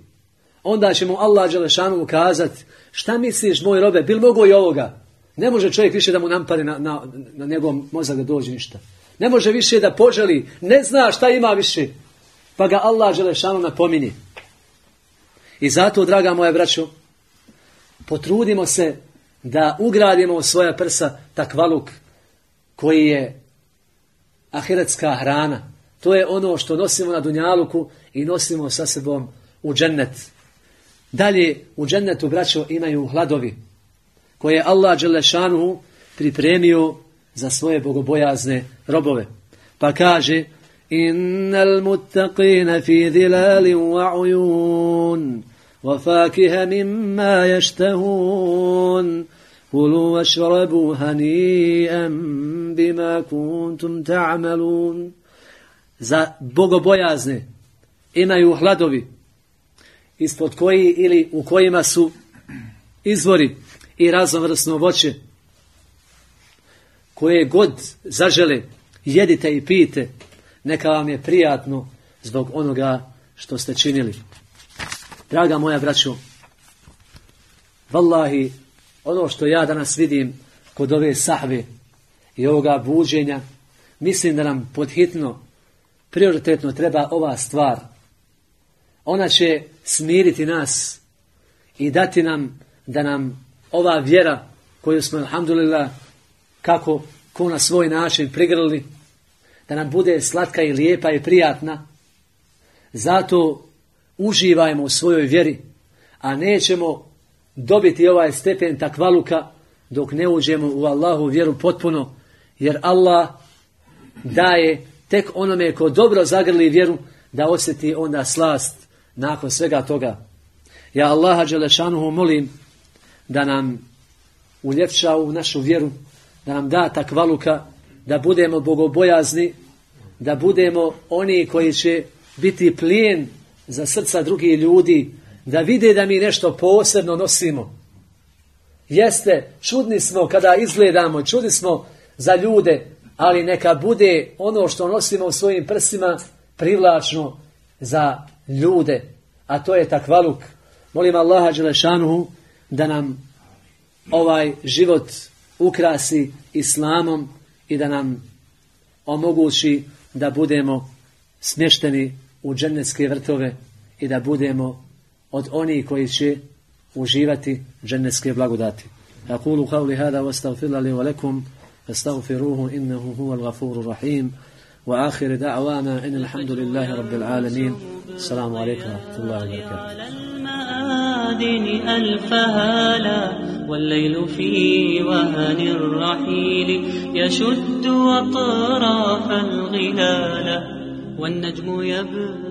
onda će mu Allah Đelešanu kazati, šta misliš moj robe, bil mogo i ovoga? Ne može čovjek više da mu nampari na, na, na njegov mozak da dođe ništa. Ne može više da poželi, ne zna šta ima više. Pa ga Allah Đelešanu napominje. I zato, draga moja braćo, potrudimo se da ugradimo u svoja prsa takvaluk koji je ahiretska hrana. To je ono što nosimo na Dunjaluku i nosimo sa sebom u džennet. Dalje u džennetu, braćo, imaju hladovi koje je Allah Đelešanu pripremio za svoje bogobojazne robove. Pa kaže Innal muttaqina fi dhilalin wa uyun wa fakiha mimma yashtahun Kulu vašrabu hani'an bima kuntum ta'malun Za bogobojazne imaju hladovi ispod koji ili u kojima su izvori i raznovrsno voće koje god zažele jedite i pijte neka vam je prijatno zbog onoga što ste činili. Draga moja braćo vallahi ono što ja danas vidim kod ove sahve i ovoga buđenja mislim da nam podhitno prioritetno treba ova stvar ona će smiriti nas i dati nam da nam ova vjera koju smo, alhamdulillah, kako ko na svoj način prigrli, da nam bude slatka i lijepa i prijatna. Zato uživajmo u svojoj vjeri, a nećemo dobiti ovaj stepen takvaluka dok ne uđemo u Allahu vjeru potpuno, jer Allah daje tek onome ko dobro zagrli vjeru da osjeti onda slast nakon svega toga. Ja Allaha Đelešanuhu molim da nam uljepša u našu vjeru, da nam da takvaluka, da budemo bogobojazni, da budemo oni koji će biti plijen za srca drugih ljudi, da vide da mi nešto posebno nosimo. Jeste, čudni smo kada izgledamo, čudni smo za ljude, ali neka bude ono što nosimo u svojim prsima privlačno za ljude, a to je takvaluk. Molim Allaha Đelešanuhu da nam ovaj život ukrasi islamom i da nam omogući da budemo smješteni u džennetske vrtove i da budemo od onih koji će uživati džennetske blagodati. أقول قولي هذا واستغفر لي ولكم فاستغفروه إنه هو الغفور الرحيم وآخر دعوانا إن الحمد لله رب العالمين السلام عليكم ورحمة الله وبركاته المآذن ألف هالا والليل في وهن الرحيل يشد أطراف الغلال والنجم يبدو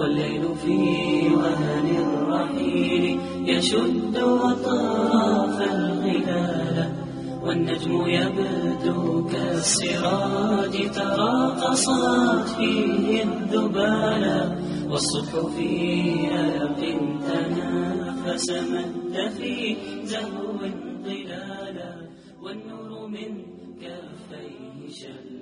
والليل في وهن الرحيل يشد أطراف الغلال والنجم يبدو كالسراج تراقصت فيه الذبالا والصبح في ياق تنافس مد في زهو ظلالا والنور من كفيه شلال